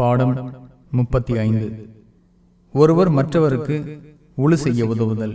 பாடம் முப்பத்தி ஐந்து. ஒருவர் மற்றவருக்கு உழு செய்ய உதவுதல்.